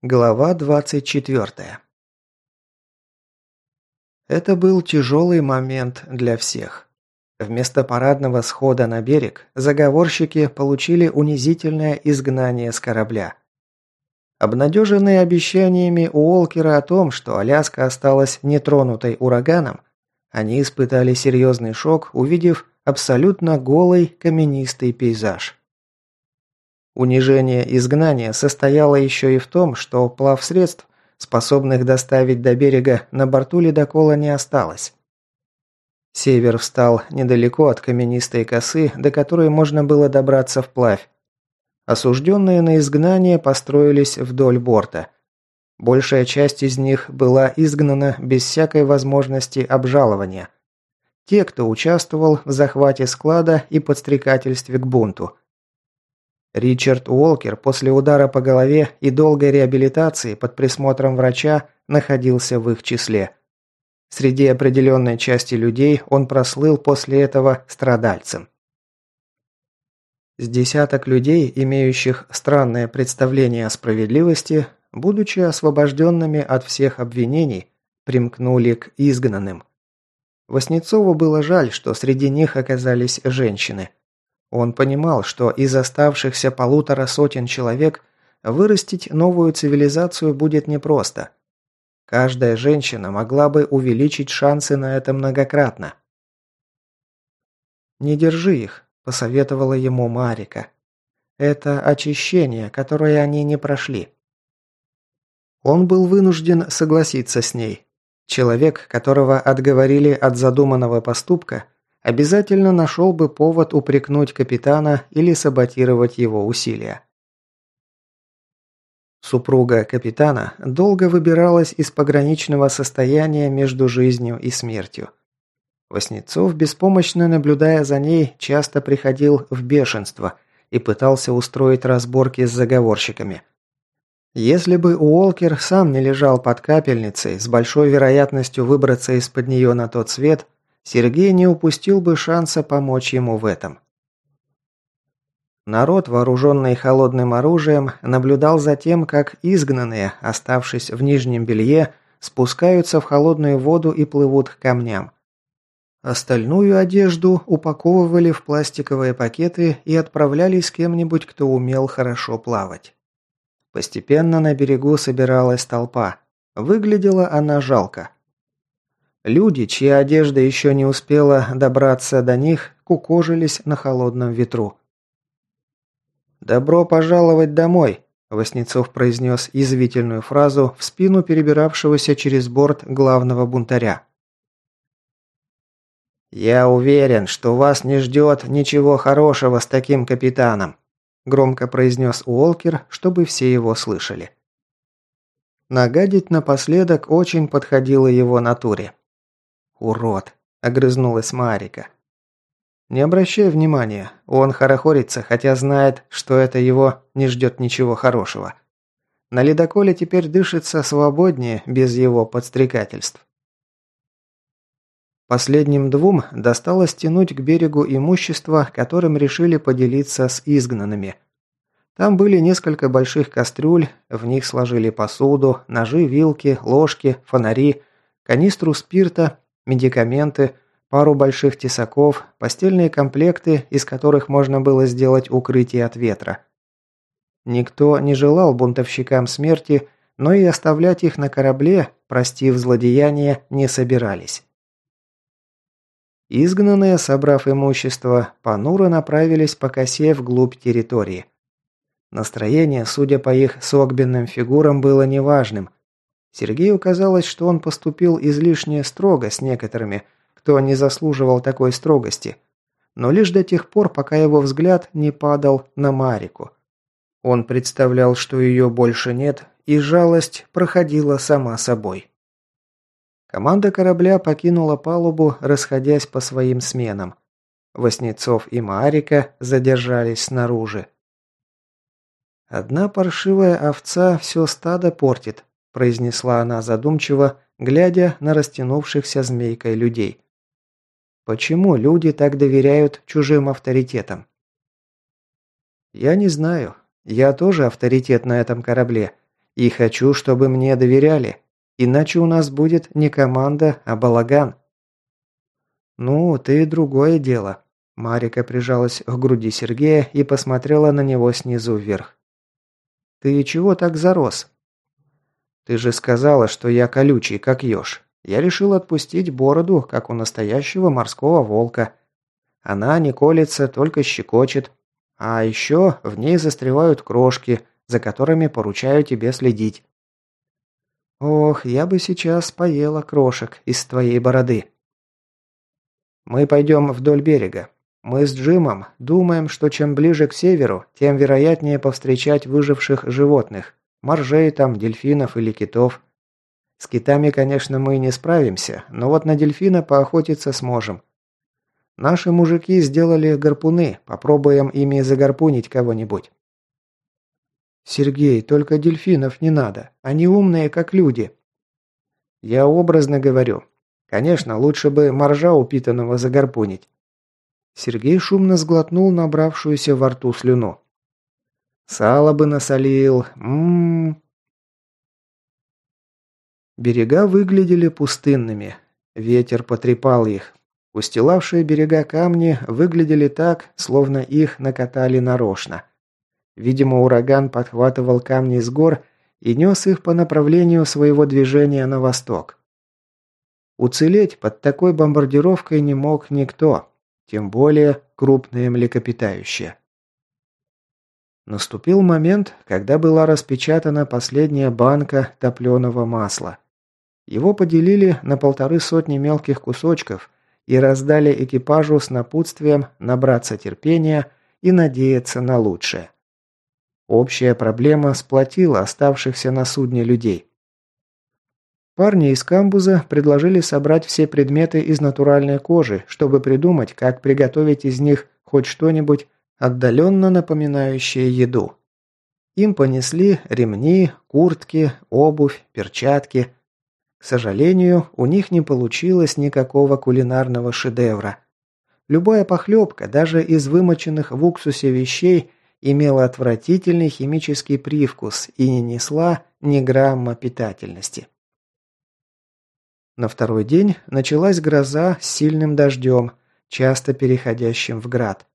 Глава 24. Это был тяжелый момент для всех. Вместо парадного схода на берег заговорщики получили унизительное изгнание с корабля. Обнадеженные обещаниями Уолкера о том, что Аляска осталась нетронутой ураганом, они испытали серьезный шок, увидев абсолютно голый каменистый пейзаж. Унижение изгнания состояло еще и в том, что плавсредств, способных доставить до берега, на борту ледокола не осталось. Север встал недалеко от каменистой косы, до которой можно было добраться вплавь. Осужденные на изгнание построились вдоль борта. Большая часть из них была изгнана без всякой возможности обжалования. Те, кто участвовал в захвате склада и подстрекательстве к бунту – Ричард Уолкер после удара по голове и долгой реабилитации под присмотром врача находился в их числе. Среди определенной части людей он прослыл после этого страдальцем. С десяток людей, имеющих странное представление о справедливости, будучи освобожденными от всех обвинений, примкнули к изгнанным. Васнецову было жаль, что среди них оказались женщины – он понимал, что из оставшихся полутора сотен человек вырастить новую цивилизацию будет непросто. Каждая женщина могла бы увеличить шансы на это многократно. «Не держи их», – посоветовала ему Марика. «Это очищение, которое они не прошли». Он был вынужден согласиться с ней. Человек, которого отговорили от задуманного поступка – обязательно нашел бы повод упрекнуть капитана или саботировать его усилия. Супруга капитана долго выбиралась из пограничного состояния между жизнью и смертью. Васнецов, беспомощно наблюдая за ней, часто приходил в бешенство и пытался устроить разборки с заговорщиками. Если бы Уолкер сам не лежал под капельницей, с большой вероятностью выбраться из-под нее на тот свет – Сергей не упустил бы шанса помочь ему в этом. Народ, вооруженный холодным оружием, наблюдал за тем, как изгнанные, оставшись в нижнем белье, спускаются в холодную воду и плывут к камням. Остальную одежду упаковывали в пластиковые пакеты и отправляли с кем-нибудь, кто умел хорошо плавать. Постепенно на берегу собиралась толпа. Выглядела она жалко. Люди, чья одежда еще не успела добраться до них, кукожились на холодном ветру. «Добро пожаловать домой!» – Васнецов произнес язвительную фразу в спину перебиравшегося через борт главного бунтаря. «Я уверен, что вас не ждет ничего хорошего с таким капитаном», – громко произнес Уолкер, чтобы все его слышали. Нагадить напоследок очень подходило его натуре. «Урод!» – огрызнулась Марика. «Не обращай внимания, он хорохорится, хотя знает, что это его не ждет ничего хорошего. На ледоколе теперь дышится свободнее, без его подстрекательств». Последним двум досталось тянуть к берегу имущество, которым решили поделиться с изгнанными. Там были несколько больших кастрюль, в них сложили посуду, ножи, вилки, ложки, фонари, канистру спирта медикаменты, пару больших тесаков, постельные комплекты, из которых можно было сделать укрытие от ветра. Никто не желал бунтовщикам смерти, но и оставлять их на корабле, простив злодеяние, не собирались. Изгнанные, собрав имущество, понуро направились по косе вглубь территории. Настроение, судя по их согбенным фигурам, было неважным. Сергею казалось, что он поступил излишне строго с некоторыми, кто не заслуживал такой строгости, но лишь до тех пор, пока его взгляд не падал на Марику. Он представлял, что ее больше нет, и жалость проходила сама собой. Команда корабля покинула палубу, расходясь по своим сменам. Воснецов и Марика задержались снаружи. Одна паршивая овца все стадо портит, произнесла она задумчиво, глядя на растянувшихся змейкой людей. Почему люди так доверяют чужим авторитетам? Я не знаю. Я тоже авторитет на этом корабле. И хочу, чтобы мне доверяли. Иначе у нас будет не команда, а балаган. Ну, ты другое дело. Марика прижалась к груди Сергея и посмотрела на него снизу вверх. «Ты чего так зарос?» «Ты же сказала, что я колючий, как еж. Я решил отпустить бороду, как у настоящего морского волка. Она не колется, только щекочет. А еще в ней застревают крошки, за которыми поручаю тебе следить». «Ох, я бы сейчас поела крошек из твоей бороды». «Мы пойдем вдоль берега. Мы с Джимом думаем, что чем ближе к северу, тем вероятнее повстречать выживших животных. Моржей там, дельфинов или китов. С китами, конечно, мы не справимся, но вот на дельфина поохотиться сможем. Наши мужики сделали гарпуны, попробуем ими загарпунить кого-нибудь. Сергей, только дельфинов не надо. Они умные, как люди. Я образно говорю. Конечно, лучше бы моржа упитанного загарпунить. Сергей шумно сглотнул набравшуюся во рту слюну. «Сало бы насолил. Ммм...» Берега выглядели пустынными. Ветер потрепал их. Устилавшие берега камни выглядели так, словно их накатали нарочно. Видимо, ураган подхватывал камни с гор и нес их по направлению своего движения на восток. Уцелеть под такой бомбардировкой не мог никто тем более крупные млекопитающие. Наступил момент, когда была распечатана последняя банка топленого масла. Его поделили на полторы сотни мелких кусочков и раздали экипажу с напутствием набраться терпения и надеяться на лучшее. Общая проблема сплотила оставшихся на судне людей. Парни из камбуза предложили собрать все предметы из натуральной кожи, чтобы придумать, как приготовить из них хоть что-нибудь отдаленно напоминающее еду. Им понесли ремни, куртки, обувь, перчатки. К сожалению, у них не получилось никакого кулинарного шедевра. Любая похлебка, даже из вымоченных в уксусе вещей, имела отвратительный химический привкус и не несла ни грамма питательности. На второй день началась гроза с сильным дождем, часто переходящим в град.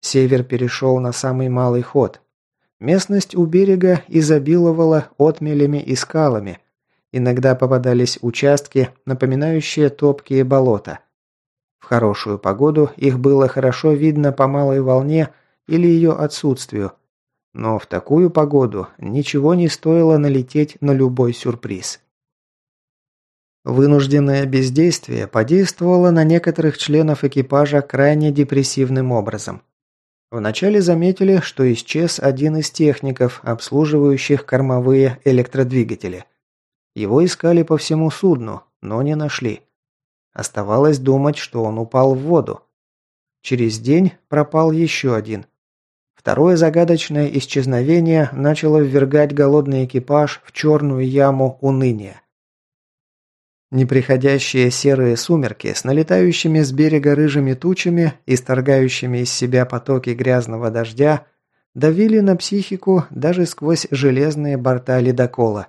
Север перешел на самый малый ход. Местность у берега изобиловала отмелями и скалами. Иногда попадались участки, напоминающие топкие болота. В хорошую погоду их было хорошо видно по малой волне или ее отсутствию. Но в такую погоду ничего не стоило налететь на любой сюрприз. Вынужденное бездействие подействовало на некоторых членов экипажа крайне депрессивным образом. Вначале заметили, что исчез один из техников, обслуживающих кормовые электродвигатели. Его искали по всему судну, но не нашли. Оставалось думать, что он упал в воду. Через день пропал еще один. Второе загадочное исчезновение начало ввергать голодный экипаж в черную яму уныния. Неприходящие серые сумерки с налетающими с берега рыжими тучами, и исторгающими из себя потоки грязного дождя, давили на психику даже сквозь железные борта ледокола.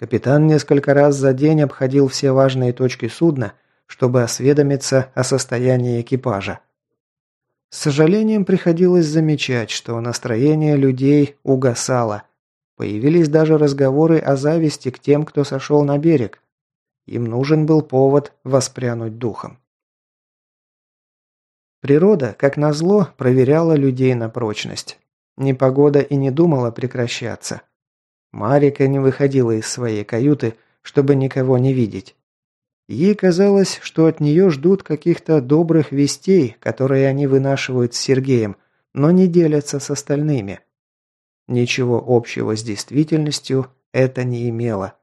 Капитан несколько раз за день обходил все важные точки судна, чтобы осведомиться о состоянии экипажа. С сожалением приходилось замечать, что настроение людей угасало. Появились даже разговоры о зависти к тем, кто сошел на берег, им нужен был повод воспрянуть духом. Природа, как назло, проверяла людей на прочность. Непогода и не думала прекращаться. Марика не выходила из своей каюты, чтобы никого не видеть. Ей казалось, что от нее ждут каких-то добрых вестей, которые они вынашивают с Сергеем, но не делятся с остальными. Ничего общего с действительностью это не имело.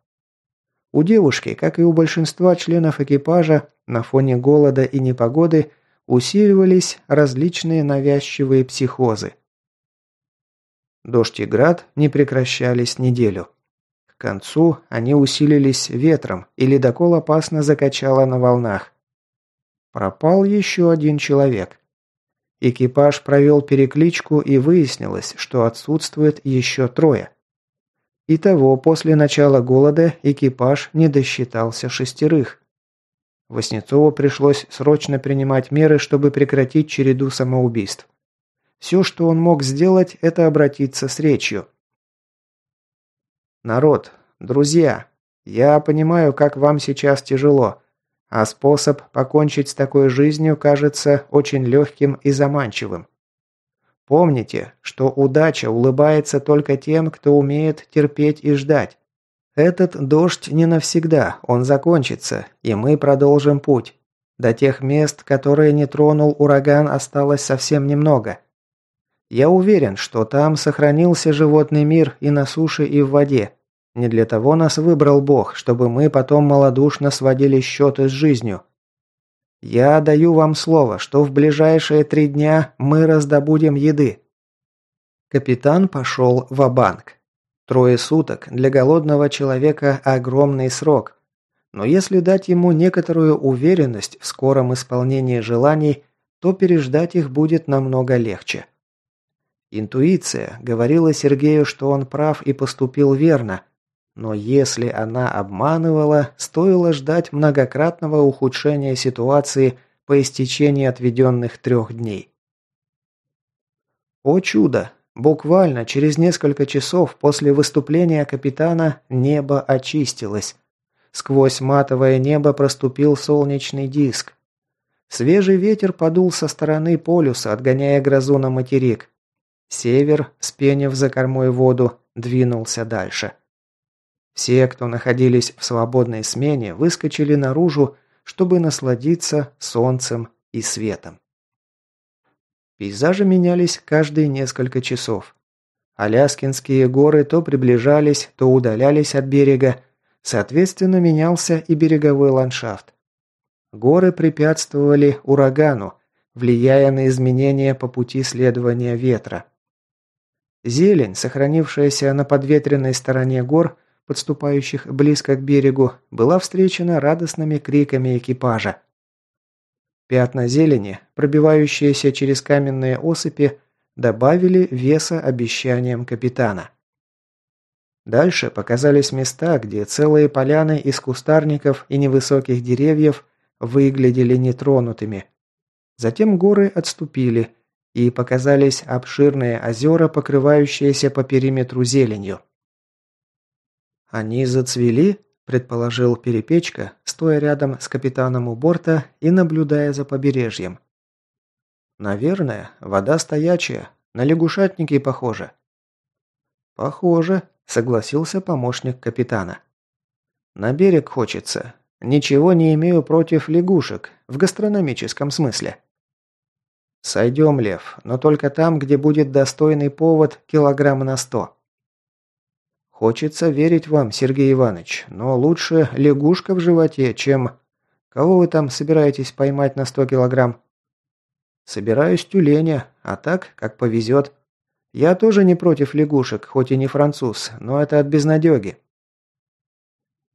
У девушки, как и у большинства членов экипажа, на фоне голода и непогоды усиливались различные навязчивые психозы. Дождь и град не прекращались неделю. К концу они усилились ветром, и ледокол опасно закачало на волнах. Пропал еще один человек. Экипаж провел перекличку и выяснилось, что отсутствует еще трое. Итого, после начала голода экипаж не досчитался шестерых. Воснецову пришлось срочно принимать меры, чтобы прекратить череду самоубийств. Все, что он мог сделать, это обратиться с речью. «Народ, друзья, я понимаю, как вам сейчас тяжело, а способ покончить с такой жизнью кажется очень легким и заманчивым. Помните, что удача улыбается только тем, кто умеет терпеть и ждать. Этот дождь не навсегда, он закончится, и мы продолжим путь. До тех мест, которые не тронул ураган, осталось совсем немного. Я уверен, что там сохранился животный мир и на суше, и в воде. Не для того нас выбрал Бог, чтобы мы потом малодушно сводили счеты с жизнью. Я даю вам слово, что в ближайшие три дня мы раздобудем еды. Капитан пошел в банк Трое суток для голодного человека огромный срок. Но если дать ему некоторую уверенность в скором исполнении желаний, то переждать их будет намного легче. Интуиция говорила Сергею, что он прав и поступил верно, но если она обманывала, стоило ждать многократного ухудшения ситуации по истечении отведенных трех дней. О чудо! Буквально через несколько часов после выступления капитана небо очистилось. Сквозь матовое небо проступил солнечный диск. Свежий ветер подул со стороны полюса, отгоняя грозу на материк. Север, спенив за кормой воду, двинулся дальше. Все, кто находились в свободной смене, выскочили наружу, чтобы насладиться солнцем и светом. Пейзажи менялись каждые несколько часов. Аляскинские горы то приближались, то удалялись от берега, соответственно менялся и береговой ландшафт. Горы препятствовали урагану, влияя на изменения по пути следования ветра. Зелень, сохранившаяся на подветренной стороне гор, подступающих близко к берегу, была встречена радостными криками экипажа. Пятна зелени, пробивающиеся через каменные осыпи, добавили веса обещаниям капитана. Дальше показались места, где целые поляны из кустарников и невысоких деревьев выглядели нетронутыми. Затем горы отступили, и показались обширные озера, покрывающиеся по периметру зеленью. «Они зацвели?» – предположил Перепечка, стоя рядом с капитаном у борта и наблюдая за побережьем. «Наверное, вода стоячая, на лягушатники похоже». «Похоже», – согласился помощник капитана. «На берег хочется. Ничего не имею против лягушек, в гастрономическом смысле». «Сойдем, Лев, но только там, где будет достойный повод килограмм на сто». Хочется верить вам, Сергей Иванович, но лучше лягушка в животе, чем... Кого вы там собираетесь поймать на сто килограмм? Собираюсь тюленя, а так, как повезет. Я тоже не против лягушек, хоть и не француз, но это от безнадеги.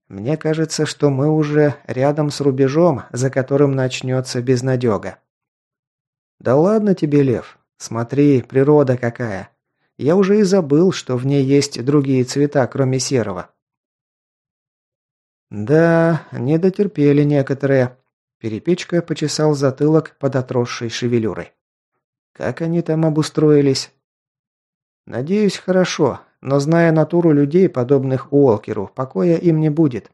Мне кажется, что мы уже рядом с рубежом, за которым начнется безнадега. Да ладно тебе, Лев. Смотри, природа какая. Я уже и забыл, что в ней есть другие цвета, кроме серого. Да, не дотерпели некоторые. Перепечка почесал затылок под отросшей шевелюрой. Как они там обустроились? Надеюсь, хорошо, но зная натуру людей, подобных Уолкеру, покоя им не будет.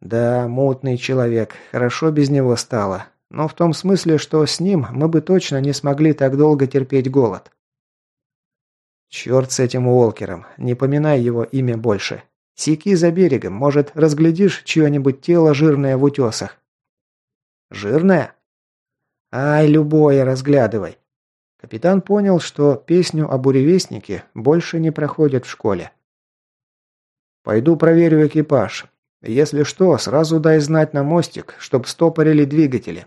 Да, мутный человек, хорошо без него стало. Но в том смысле, что с ним мы бы точно не смогли так долго терпеть голод. «Черт с этим Уолкером, не поминай его имя больше. Сики за берегом, может, разглядишь чье-нибудь тело жирное в утесах». «Жирное?» «Ай, любое разглядывай». Капитан понял, что песню о буревестнике больше не проходят в школе. «Пойду проверю экипаж. Если что, сразу дай знать на мостик, чтоб стопорили двигатели».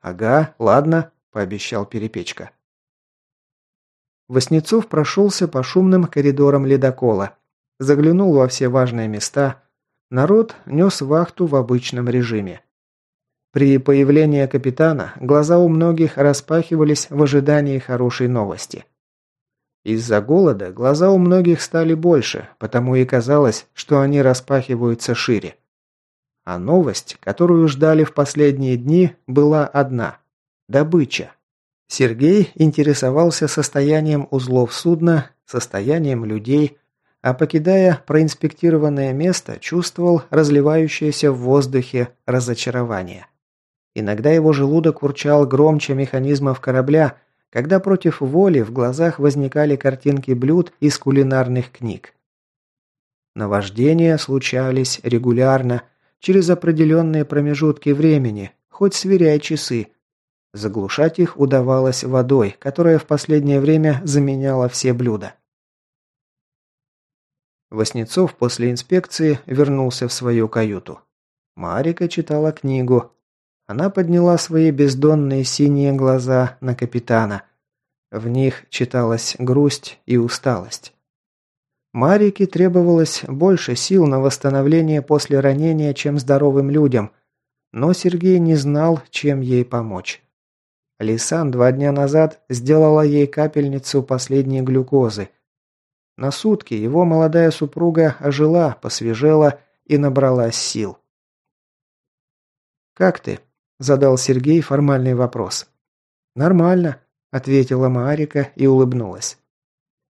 «Ага, ладно», – пообещал Перепечка. Воснецов прошелся по шумным коридорам ледокола, заглянул во все важные места. Народ нес вахту в обычном режиме. При появлении капитана глаза у многих распахивались в ожидании хорошей новости. Из-за голода глаза у многих стали больше, потому и казалось, что они распахиваются шире. А новость, которую ждали в последние дни, была одна – добыча. Сергей интересовался состоянием узлов судна, состоянием людей, а покидая проинспектированное место, чувствовал разливающееся в воздухе разочарование. Иногда его желудок урчал громче механизмов корабля, когда против воли в глазах возникали картинки блюд из кулинарных книг. Наваждения случались регулярно, через определенные промежутки времени, хоть сверяй часы. Заглушать их удавалось водой, которая в последнее время заменяла все блюда. Воснецов после инспекции вернулся в свою каюту. Марика читала книгу. Она подняла свои бездонные синие глаза на капитана. В них читалась грусть и усталость. Марике требовалось больше сил на восстановление после ранения, чем здоровым людям, но Сергей не знал, чем ей помочь. Лисан два дня назад сделала ей капельницу последней глюкозы – на сутки его молодая супруга ожила, посвежела и набралась сил. «Как ты?» – задал Сергей формальный вопрос. «Нормально», – ответила Марика и улыбнулась.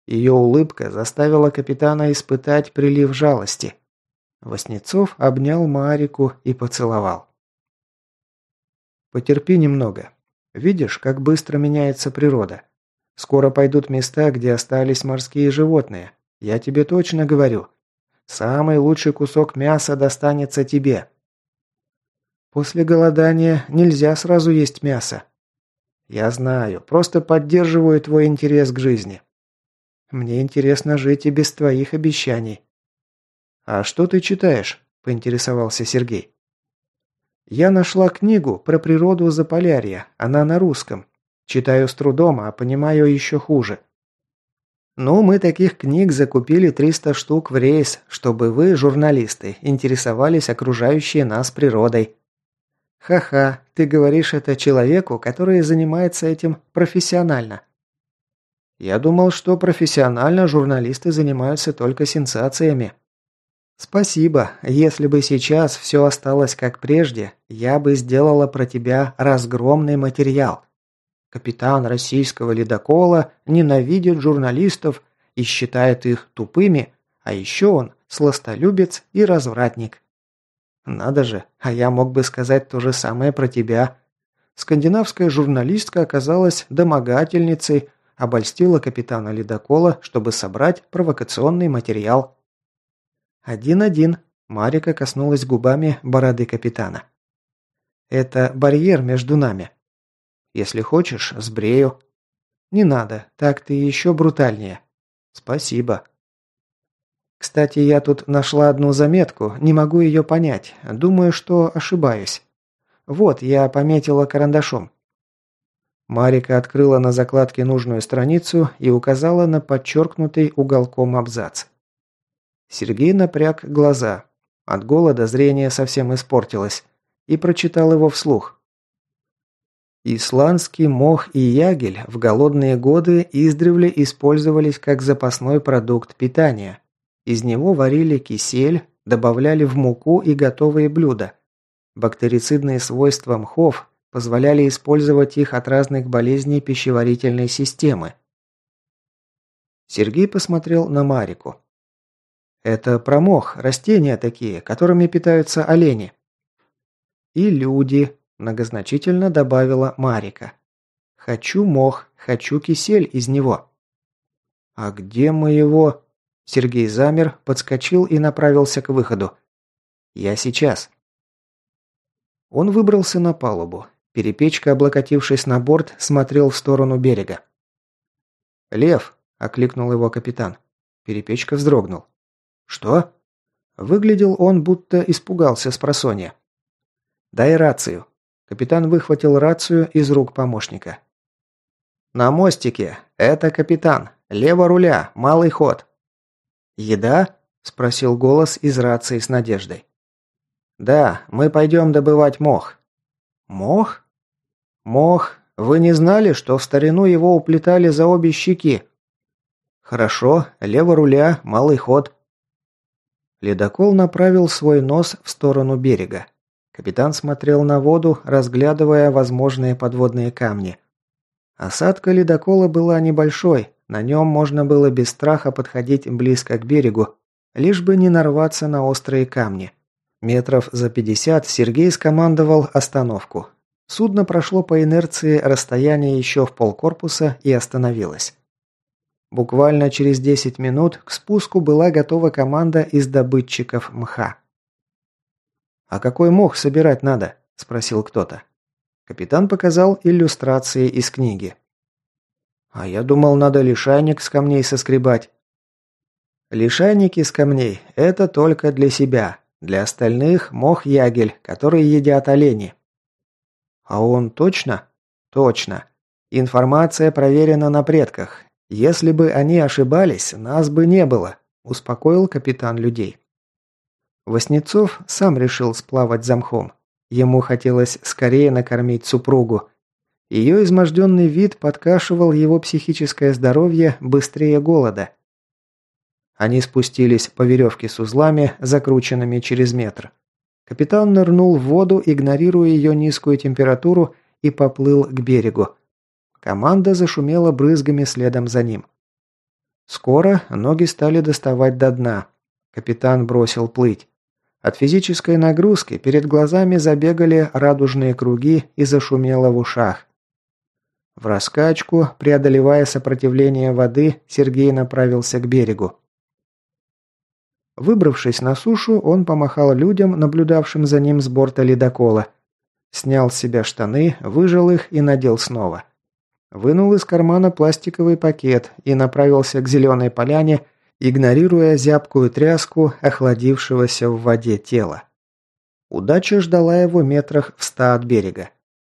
Ее улыбка заставила капитана испытать прилив жалости. Воснецов обнял Марику и поцеловал. «Потерпи немного. Видишь, как быстро меняется природа. Скоро пойдут места, где остались морские животные. Я тебе точно говорю. Самый лучший кусок мяса достанется тебе. После голодания нельзя сразу есть мясо. Я знаю, просто поддерживаю твой интерес к жизни. Мне интересно жить и без твоих обещаний. А что ты читаешь? поинтересовался Сергей. Я нашла книгу про природу Заполярья. Она на русском. Читаю с трудом, а понимаю еще хуже. Ну, мы таких книг закупили 300 штук в рейс, чтобы вы, журналисты, интересовались окружающей нас природой. Ха-ха, ты говоришь это человеку, который занимается этим профессионально. Я думал, что профессионально журналисты занимаются только сенсациями. Спасибо. Если бы сейчас все осталось как прежде, я бы сделала про тебя разгромный материал. Капитан российского ледокола ненавидит журналистов и считает их тупыми, а еще он сластолюбец и развратник. Надо же, а я мог бы сказать то же самое про тебя. Скандинавская журналистка оказалась домогательницей, обольстила капитана ледокола, чтобы собрать провокационный материал. Один-один. Марика коснулась губами бороды капитана. Это барьер между нами. Если хочешь, сбрею». «Не надо, так ты еще брутальнее». «Спасибо». «Кстати, я тут нашла одну заметку, не могу ее понять. Думаю, что ошибаюсь. Вот, я пометила карандашом». Марика открыла на закладке нужную страницу и указала на подчеркнутый уголком абзац. Сергей напряг глаза. От голода зрение совсем испортилось. И прочитал его вслух. Исландский мох и ягель в голодные годы издревле использовались как запасной продукт питания. Из него варили кисель, добавляли в муку и готовые блюда. Бактерицидные свойства мхов позволяли использовать их от разных болезней пищеварительной системы. Сергей посмотрел на Марику. «Это промох, растения такие, которыми питаются олени». «И люди», Многозначительно добавила Марика. «Хочу мох, хочу кисель из него». «А где мы его?» Сергей замер, подскочил и направился к выходу. «Я сейчас». Он выбрался на палубу. Перепечка, облокотившись на борт, смотрел в сторону берега. «Лев!» – окликнул его капитан. Перепечка вздрогнул. «Что?» Выглядел он, будто испугался с просонья. «Дай рацию», Капитан выхватил рацию из рук помощника. «На мостике. Это капитан. Лево руля. Малый ход». «Еда?» – спросил голос из рации с надеждой. «Да, мы пойдем добывать мох». «Мох?» «Мох. Вы не знали, что в старину его уплетали за обе щеки?» «Хорошо, лево руля, малый ход». Ледокол направил свой нос в сторону берега. Капитан смотрел на воду, разглядывая возможные подводные камни. Осадка ледокола была небольшой, на нем можно было без страха подходить близко к берегу, лишь бы не нарваться на острые камни. Метров за 50 Сергей скомандовал остановку. Судно прошло по инерции расстояние еще в полкорпуса и остановилось. Буквально через 10 минут к спуску была готова команда из добытчиков мха. «А какой мох собирать надо?» – спросил кто-то. Капитан показал иллюстрации из книги. «А я думал, надо лишайник с камней соскребать». «Лишайники с камней – это только для себя. Для остальных – мох-ягель, который едят олени». «А он точно?» «Точно. Информация проверена на предках. Если бы они ошибались, нас бы не было», – успокоил капитан людей. Воснецов сам решил сплавать за мхом. Ему хотелось скорее накормить супругу. Ее изможденный вид подкашивал его психическое здоровье быстрее голода. Они спустились по веревке с узлами, закрученными через метр. Капитан нырнул в воду, игнорируя ее низкую температуру, и поплыл к берегу. Команда зашумела брызгами следом за ним. Скоро ноги стали доставать до дна. Капитан бросил плыть. От физической нагрузки перед глазами забегали радужные круги и зашумело в ушах. В раскачку, преодолевая сопротивление воды, Сергей направился к берегу. Выбравшись на сушу, он помахал людям, наблюдавшим за ним с борта ледокола. Снял с себя штаны, выжал их и надел снова. Вынул из кармана пластиковый пакет и направился к зеленой поляне, игнорируя зябкую тряску охладившегося в воде тела. Удача ждала его метрах в ста от берега.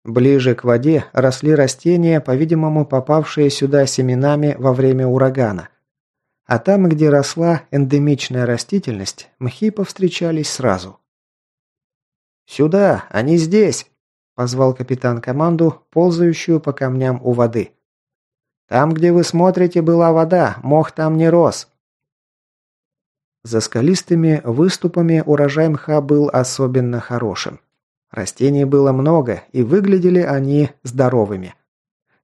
Ближе к воде росли растения, по-видимому, попавшие сюда семенами во время урагана. А там, где росла эндемичная растительность, мхи повстречались сразу. «Сюда! Они здесь!» – позвал капитан команду, ползающую по камням у воды. «Там, где вы смотрите, была вода, мох там не рос. За скалистыми выступами урожай мха был особенно хорошим. Растений было много, и выглядели они здоровыми.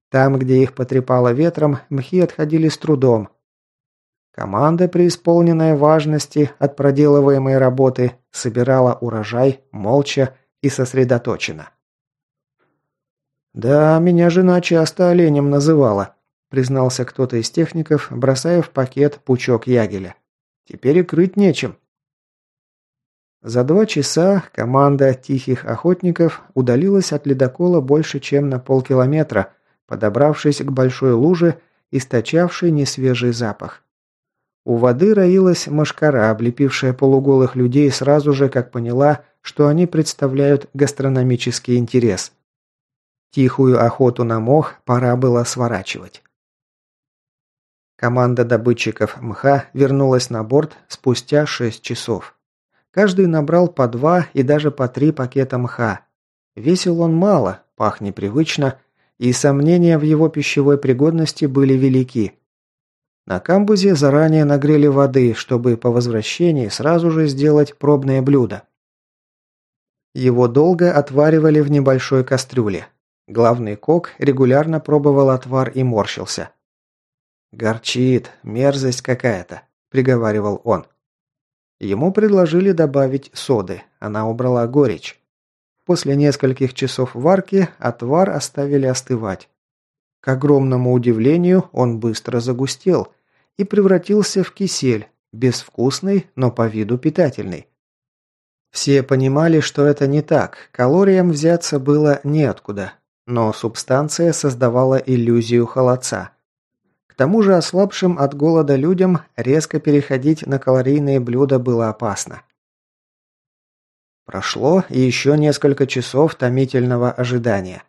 Там, где их потрепало ветром, мхи отходили с трудом. Команда, преисполненная важности от проделываемой работы, собирала урожай молча и сосредоточенно. «Да, меня жена часто оленем называла», признался кто-то из техников, бросая в пакет пучок ягеля. Теперь и крыть нечем. За два часа команда тихих охотников удалилась от ледокола больше, чем на полкилометра, подобравшись к большой луже, источавшей несвежий запах. У воды роилась мошкара, облепившая полуголых людей сразу же, как поняла, что они представляют гастрономический интерес. Тихую охоту на мох пора было сворачивать. Команда добытчиков МХА вернулась на борт спустя 6 часов. Каждый набрал по два и даже по три пакета МХА. Весил он мало, пах непривычно, и сомнения в его пищевой пригодности были велики. На камбузе заранее нагрели воды, чтобы по возвращении сразу же сделать пробное блюдо. Его долго отваривали в небольшой кастрюле. Главный кок регулярно пробовал отвар и морщился. «Горчит, мерзость какая-то», – приговаривал он. Ему предложили добавить соды, она убрала горечь. После нескольких часов варки отвар оставили остывать. К огромному удивлению, он быстро загустел и превратился в кисель, безвкусный, но по виду питательный. Все понимали, что это не так, калориям взяться было неоткуда, но субстанция создавала иллюзию холодца. К тому же ослабшим от голода людям резко переходить на калорийные блюда было опасно. Прошло еще несколько часов томительного ожидания.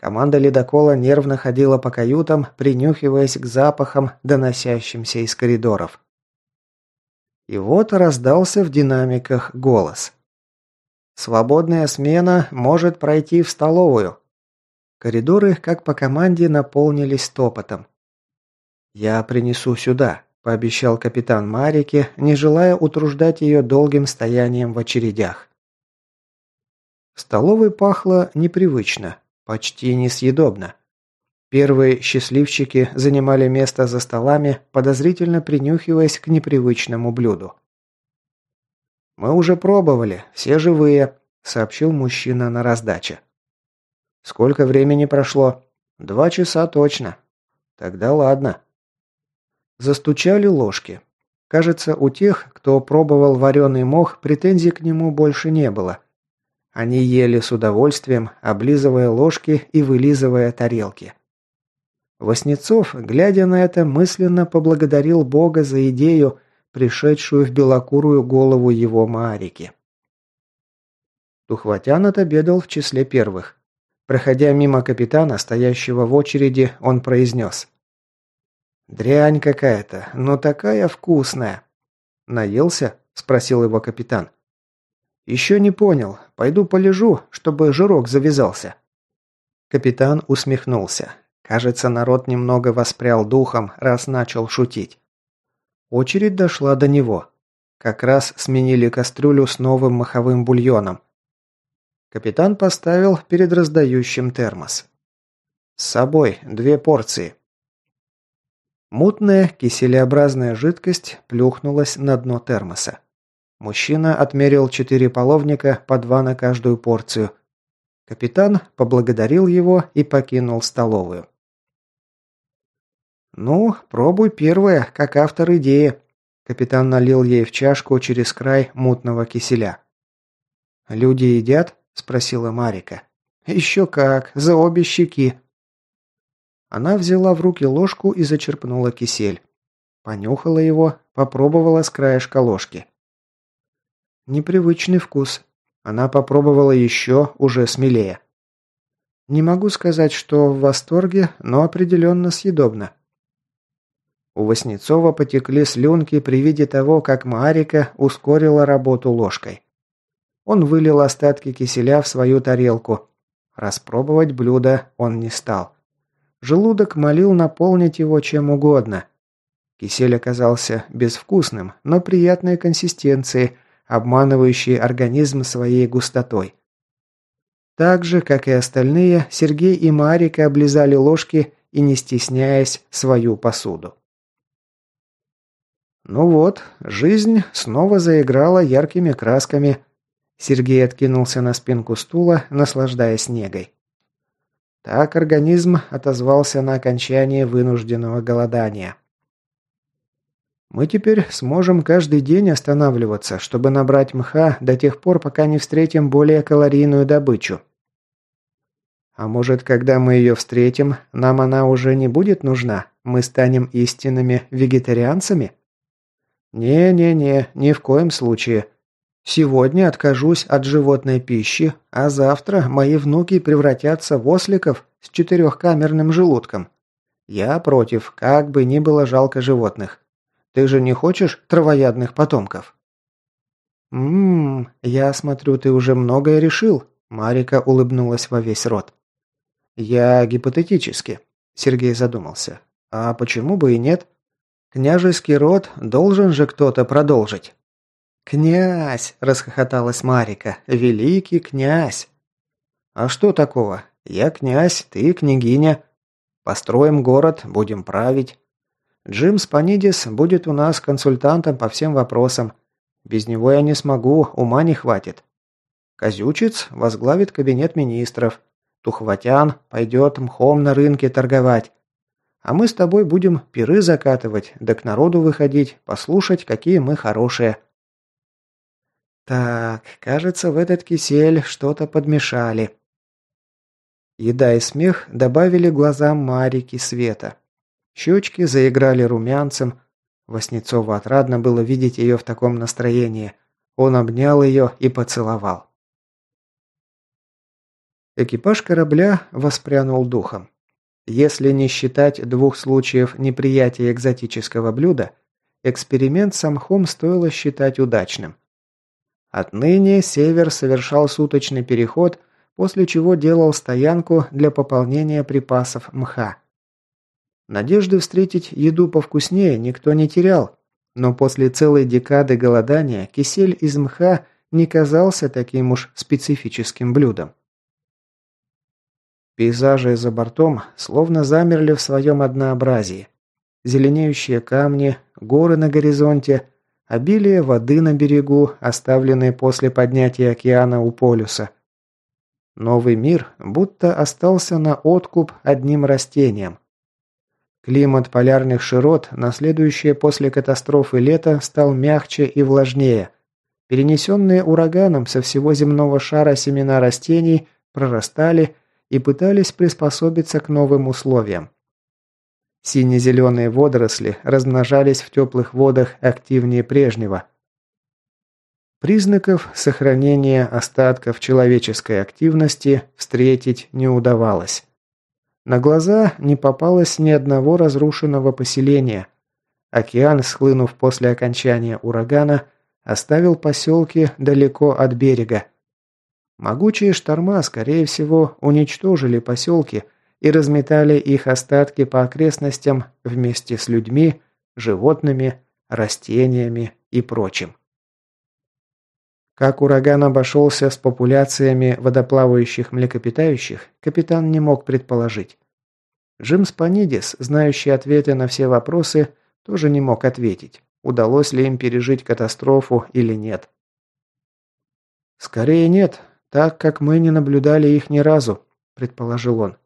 Команда ледокола нервно ходила по каютам, принюхиваясь к запахам, доносящимся из коридоров. И вот раздался в динамиках голос. «Свободная смена может пройти в столовую». Коридоры, как по команде, наполнились топотом. «Я принесу сюда», – пообещал капитан Марики, не желая утруждать ее долгим стоянием в очередях. В столовой пахло непривычно, почти несъедобно. Первые счастливчики занимали место за столами, подозрительно принюхиваясь к непривычному блюду. «Мы уже пробовали, все живые», – сообщил мужчина на раздаче. «Сколько времени прошло?» «Два часа точно». «Тогда ладно». Застучали ложки. Кажется, у тех, кто пробовал вареный мох, претензий к нему больше не было. Они ели с удовольствием, облизывая ложки и вылизывая тарелки. Воснецов, глядя на это, мысленно поблагодарил Бога за идею, пришедшую в белокурую голову его Маарики. Тухватян отобедал в числе первых. Проходя мимо капитана, стоящего в очереди, он произнес. «Дрянь какая-то, но такая вкусная». «Наелся?» – спросил его капитан. «Еще не понял. Пойду полежу, чтобы жирок завязался». Капитан усмехнулся. Кажется, народ немного воспрял духом, раз начал шутить. Очередь дошла до него. Как раз сменили кастрюлю с новым маховым бульоном. Капитан поставил перед раздающим термос. «С собой две порции». Мутная, киселеобразная жидкость плюхнулась на дно термоса. Мужчина отмерил четыре половника, по два на каждую порцию. Капитан поблагодарил его и покинул столовую. «Ну, пробуй первое, как автор идеи». Капитан налил ей в чашку через край мутного киселя. «Люди едят?» – спросила Марика. «Еще как, за обе щеки». Она взяла в руки ложку и зачерпнула кисель. Понюхала его, попробовала с краешка ложки. Непривычный вкус. Она попробовала еще, уже смелее. Не могу сказать, что в восторге, но определенно съедобно. У Васнецова потекли слюнки при виде того, как Марика ускорила работу ложкой. Он вылил остатки киселя в свою тарелку. Распробовать блюдо он не стал. Желудок молил наполнить его чем угодно. Кисель оказался безвкусным, но приятной консистенции, обманывающей организм своей густотой. Так же, как и остальные, Сергей и Марика облизали ложки и, не стесняясь, свою посуду. Ну вот, жизнь снова заиграла яркими красками. Сергей откинулся на спинку стула, наслаждаясь негой. Так организм отозвался на окончание вынужденного голодания. Мы теперь сможем каждый день останавливаться, чтобы набрать мха до тех пор, пока не встретим более калорийную добычу. А может, когда мы ее встретим, нам она уже не будет нужна? Мы станем истинными вегетарианцами? «Не-не-не, ни в коем случае. Сегодня откажусь от животной пищи, а завтра мои внуки превратятся в осликов с четырехкамерным желудком. Я против, как бы ни было жалко животных. Ты же не хочешь травоядных потомков?» «Ммм, я смотрю, ты уже многое решил», – Марика улыбнулась во весь рот. «Я гипотетически», – Сергей задумался. «А почему бы и нет? Княжеский род должен же кто-то продолжить. «Князь!» – расхохоталась Марика. «Великий князь!» «А что такого? Я князь, ты княгиня. Построим город, будем править. Джим Спанидис будет у нас консультантом по всем вопросам. Без него я не смогу, ума не хватит. Козючец возглавит кабинет министров. Тухватян пойдет мхом на рынке торговать. А мы с тобой будем пиры закатывать, да к народу выходить, послушать, какие мы хорошие. Так, кажется, в этот кисель что-то подмешали. Еда и смех добавили глазам Марики света. Щечки заиграли румянцем. Воснецову отрадно было видеть ее в таком настроении. Он обнял ее и поцеловал. Экипаж корабля воспрянул духом. Если не считать двух случаев неприятия экзотического блюда, эксперимент с мхом стоило считать удачным. Отныне Север совершал суточный переход, после чего делал стоянку для пополнения припасов мха. Надежды встретить еду повкуснее никто не терял, но после целой декады голодания кисель из мха не казался таким уж специфическим блюдом. Пейзажи за бортом словно замерли в своем однообразии. Зеленеющие камни, горы на горизонте, обилие воды на берегу, оставленные после поднятия океана у полюса. Новый мир будто остался на откуп одним растением. Климат полярных широт на следующее после катастрофы лето стал мягче и влажнее. Перенесенные ураганом со всего земного шара семена растений прорастали и пытались приспособиться к новым условиям. Сине-зеленые водоросли размножались в теплых водах активнее прежнего. Признаков сохранения остатков человеческой активности встретить не удавалось. На глаза не попалось ни одного разрушенного поселения. Океан, схлынув после окончания урагана, оставил поселки далеко от берега. Могучие шторма, скорее всего, уничтожили поселки и разметали их остатки по окрестностям вместе с людьми, животными, растениями и прочим. Как ураган обошелся с популяциями водоплавающих млекопитающих, капитан не мог предположить. Джим Спанидис, знающий ответы на все вопросы, тоже не мог ответить, удалось ли им пережить катастрофу или нет. «Скорее нет, так как мы не наблюдали их ни разу», – предположил он.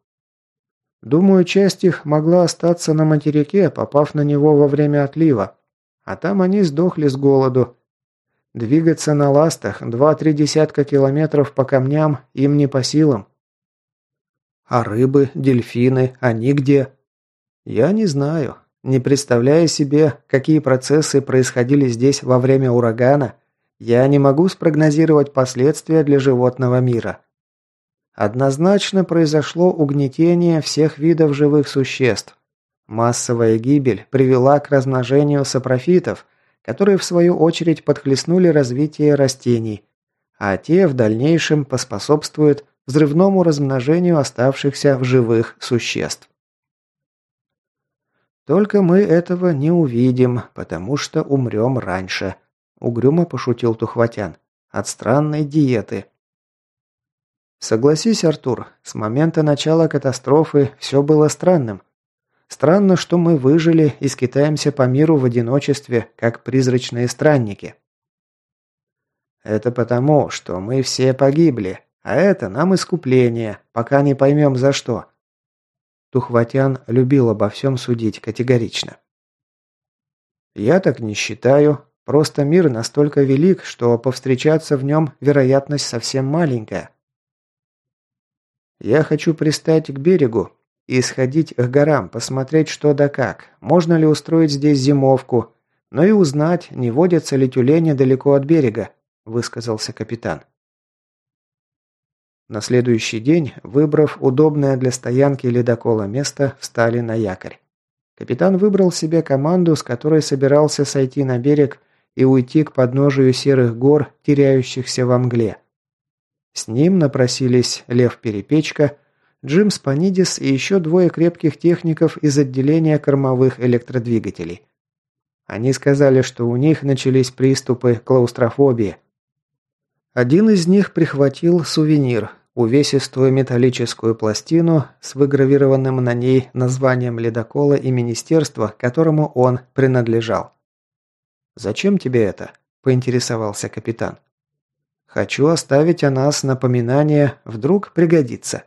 «Думаю, часть их могла остаться на материке, попав на него во время отлива, а там они сдохли с голоду, Двигаться на ластах два-три десятка километров по камням им не по силам. А рыбы, дельфины, они где? Я не знаю. Не представляя себе, какие процессы происходили здесь во время урагана, я не могу спрогнозировать последствия для животного мира. Однозначно произошло угнетение всех видов живых существ. Массовая гибель привела к размножению сапрофитов – которые в свою очередь подхлестнули развитие растений, а те в дальнейшем поспособствуют взрывному размножению оставшихся в живых существ. «Только мы этого не увидим, потому что умрем раньше», – угрюмо пошутил Тухватян. «От странной диеты». «Согласись, Артур, с момента начала катастрофы все было странным. Странно, что мы выжили и скитаемся по миру в одиночестве, как призрачные странники. Это потому, что мы все погибли, а это нам искупление, пока не поймем за что. Тухватян любил обо всем судить категорично. Я так не считаю. Просто мир настолько велик, что повстречаться в нем вероятность совсем маленькая. Я хочу пристать к берегу и сходить к горам, посмотреть что да как, можно ли устроить здесь зимовку, но и узнать, не водятся ли тюлени далеко от берега», – высказался капитан. На следующий день, выбрав удобное для стоянки ледокола место, встали на якорь. Капитан выбрал себе команду, с которой собирался сойти на берег и уйти к подножию серых гор, теряющихся во мгле. С ним напросились Лев Перепечка – Джим Спанидис и еще двое крепких техников из отделения кормовых электродвигателей. Они сказали, что у них начались приступы клаустрофобии. Один из них прихватил сувенир – увесистую металлическую пластину с выгравированным на ней названием ледокола и министерства, которому он принадлежал. «Зачем тебе это?» – поинтересовался капитан. «Хочу оставить о нас напоминание, вдруг пригодится».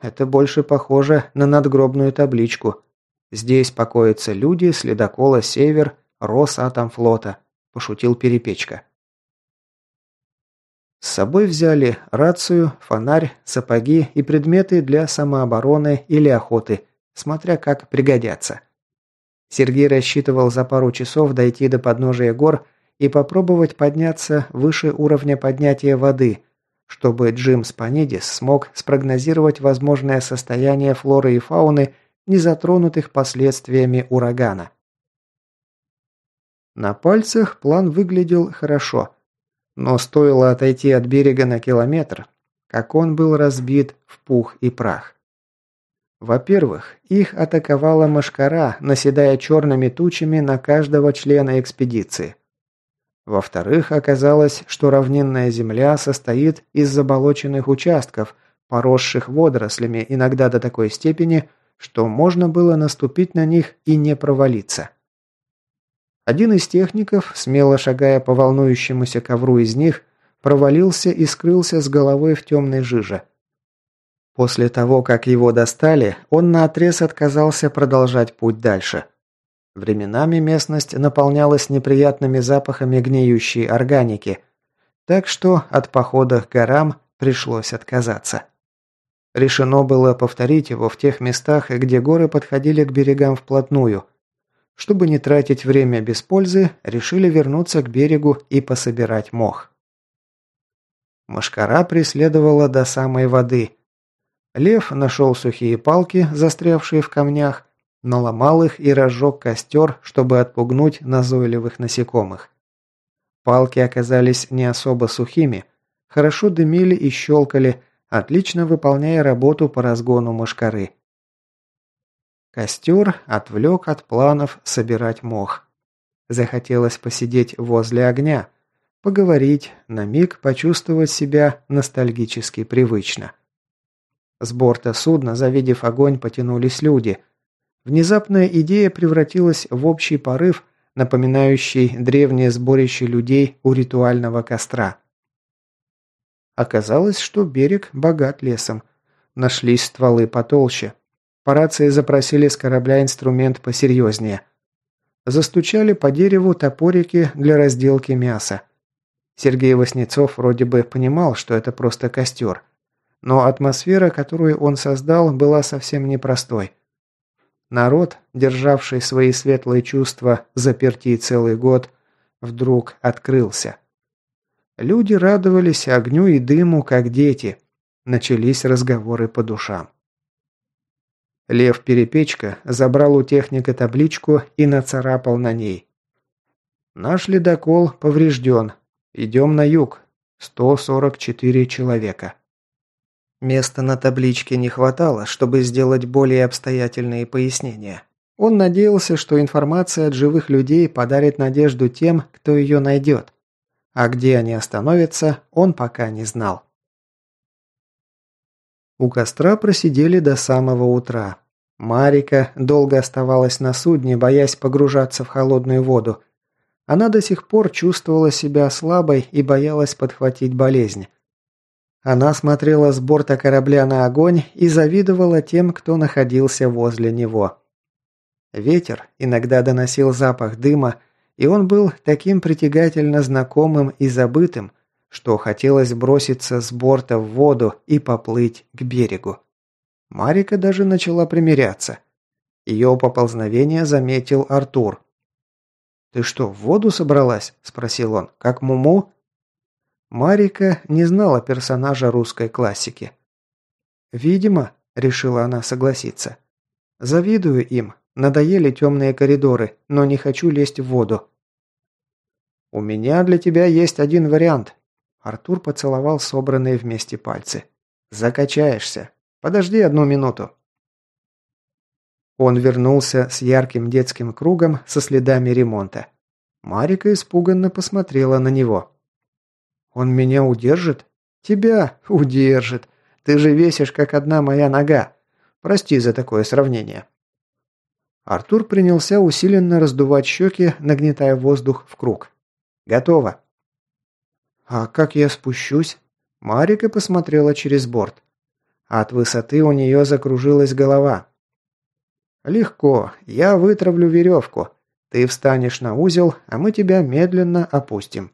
Это больше похоже на надгробную табличку. Здесь покоятся люди с ледокола «Север» Росатомфлота», – пошутил Перепечка. С собой взяли рацию, фонарь, сапоги и предметы для самообороны или охоты, смотря как пригодятся. Сергей рассчитывал за пару часов дойти до подножия гор и попробовать подняться выше уровня поднятия воды, чтобы Джим Спанидис смог спрогнозировать возможное состояние флоры и фауны, не затронутых последствиями урагана. На пальцах план выглядел хорошо, но стоило отойти от берега на километр, как он был разбит в пух и прах. Во-первых, их атаковала мошкара, наседая черными тучами на каждого члена экспедиции. Во-вторых, оказалось, что равнинная земля состоит из заболоченных участков, поросших водорослями иногда до такой степени, что можно было наступить на них и не провалиться. Один из техников, смело шагая по волнующемуся ковру из них, провалился и скрылся с головой в темной жиже. После того, как его достали, он наотрез отказался продолжать путь дальше. Временами местность наполнялась неприятными запахами гниющей органики, так что от похода к горам пришлось отказаться. Решено было повторить его в тех местах, где горы подходили к берегам вплотную. Чтобы не тратить время без пользы, решили вернуться к берегу и пособирать мох. Машкара преследовала до самой воды, Лев нашел сухие палки, застрявшие в камнях, наломал их и разжег костер, чтобы отпугнуть назойливых насекомых. Палки оказались не особо сухими, хорошо дымили и щелкали, отлично выполняя работу по разгону мошкары. Костер отвлек от планов собирать мох. Захотелось посидеть возле огня, поговорить, на миг почувствовать себя ностальгически привычно. С борта судна, завидев огонь, потянулись люди. Внезапная идея превратилась в общий порыв, напоминающий древнее сборище людей у ритуального костра. Оказалось, что берег богат лесом. Нашлись стволы потолще. По рации запросили с корабля инструмент посерьезнее. Застучали по дереву топорики для разделки мяса. Сергей Васнецов вроде бы понимал, что это просто костер. Но атмосфера, которую он создал, была совсем непростой. Народ, державший свои светлые чувства заперти целый год, вдруг открылся. Люди радовались огню и дыму, как дети. Начались разговоры по душам. Лев Перепечка забрал у техника табличку и нацарапал на ней. «Наш ледокол поврежден. Идем на юг. 144 человека». Места на табличке не хватало, чтобы сделать более обстоятельные пояснения. Он надеялся, что информация от живых людей подарит надежду тем, кто ее найдет. А где они остановятся, он пока не знал. У костра просидели до самого утра. Марика долго оставалась на судне, боясь погружаться в холодную воду. Она до сих пор чувствовала себя слабой и боялась подхватить болезнь. Она смотрела с борта корабля на огонь и завидовала тем, кто находился возле него. Ветер иногда доносил запах дыма, и он был таким притягательно знакомым и забытым, что хотелось броситься с борта в воду и поплыть к берегу. Марика даже начала примиряться. Ее поползновение заметил Артур. «Ты что, в воду собралась?» – спросил он. «Как Муму?» Марика не знала персонажа русской классики. «Видимо», – решила она согласиться. «Завидую им. Надоели темные коридоры, но не хочу лезть в воду». «У меня для тебя есть один вариант». Артур поцеловал собранные вместе пальцы. «Закачаешься. Подожди одну минуту». Он вернулся с ярким детским кругом со следами ремонта. Марика испуганно посмотрела на него. Он меня удержит? Тебя удержит. Ты же весишь, как одна моя нога. Прости за такое сравнение. Артур принялся усиленно раздувать щеки, нагнетая воздух в круг. Готово. А как я спущусь? Марика посмотрела через борт. От высоты у нее закружилась голова. «Легко. Я вытравлю веревку. Ты встанешь на узел, а мы тебя медленно опустим.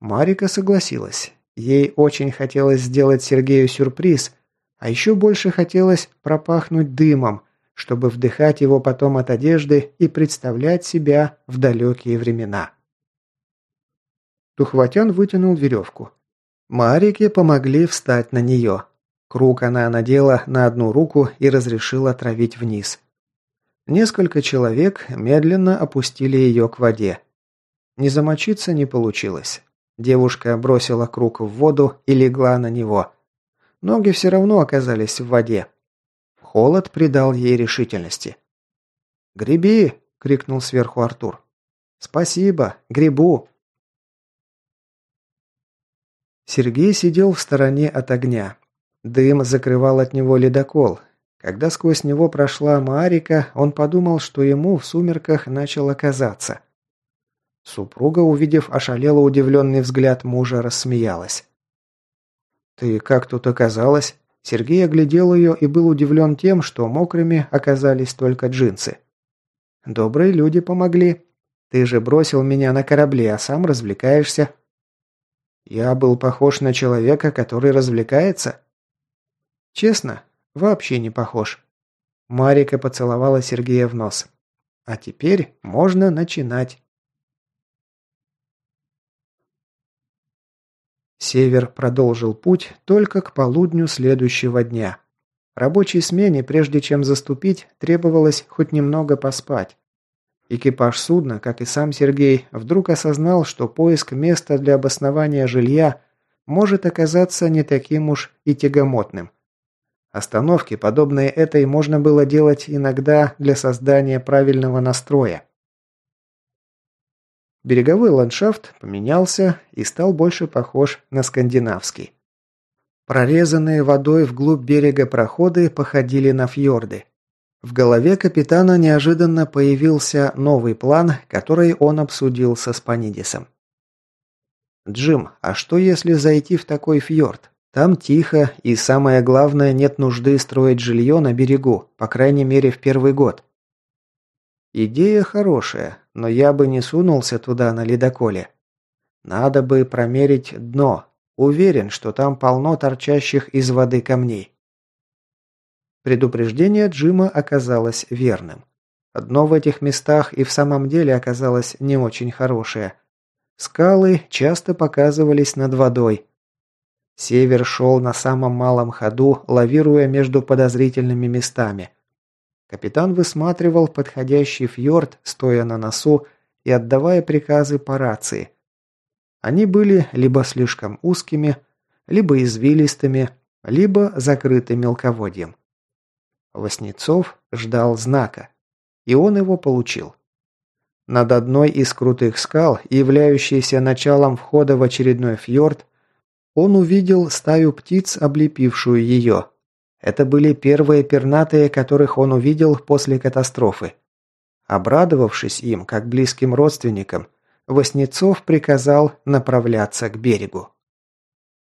Марика согласилась. Ей очень хотелось сделать Сергею сюрприз, а еще больше хотелось пропахнуть дымом, чтобы вдыхать его потом от одежды и представлять себя в далекие времена. Тухватян вытянул веревку. Марике помогли встать на нее. Круг она надела на одну руку и разрешила травить вниз. Несколько человек медленно опустили ее к воде. Не замочиться не получилось. Девушка бросила круг в воду и легла на него. Ноги все равно оказались в воде. Холод придал ей решительности. «Греби!» – крикнул сверху Артур. «Спасибо, грибу!» Сергей сидел в стороне от огня. Дым закрывал от него ледокол. Когда сквозь него прошла Марика, он подумал, что ему в сумерках начало казаться. Супруга, увидев ошалело удивленный взгляд мужа, рассмеялась. «Ты как тут оказалась?» Сергей оглядел ее и был удивлен тем, что мокрыми оказались только джинсы. «Добрые люди помогли. Ты же бросил меня на корабле, а сам развлекаешься». «Я был похож на человека, который развлекается?» «Честно, вообще не похож». Марика поцеловала Сергея в нос. «А теперь можно начинать». Север продолжил путь только к полудню следующего дня. Рабочей смене, прежде чем заступить, требовалось хоть немного поспать. Экипаж судна, как и сам Сергей, вдруг осознал, что поиск места для обоснования жилья может оказаться не таким уж и тягомотным. Остановки, подобные этой, можно было делать иногда для создания правильного настроя. Береговой ландшафт поменялся и стал больше похож на скандинавский. Прорезанные водой вглубь берега проходы походили на фьорды. В голове капитана неожиданно появился новый план, который он обсудил со Спанидисом. «Джим, а что если зайти в такой фьорд? Там тихо, и самое главное, нет нужды строить жилье на берегу, по крайней мере в первый год. Идея хорошая, но я бы не сунулся туда на ледоколе. Надо бы промерить дно. Уверен, что там полно торчащих из воды камней. Предупреждение Джима оказалось верным. Дно в этих местах и в самом деле оказалось не очень хорошее. Скалы часто показывались над водой. Север шел на самом малом ходу, лавируя между подозрительными местами. Капитан высматривал подходящий фьорд, стоя на носу и отдавая приказы по рации. Они были либо слишком узкими, либо извилистыми, либо закрыты мелководьем. Воснецов ждал знака, и он его получил. Над одной из крутых скал, являющейся началом входа в очередной фьорд, он увидел стаю птиц, облепившую ее. Это были первые пернатые, которых он увидел после катастрофы. Обрадовавшись им, как близким родственникам, Воснецов приказал направляться к берегу.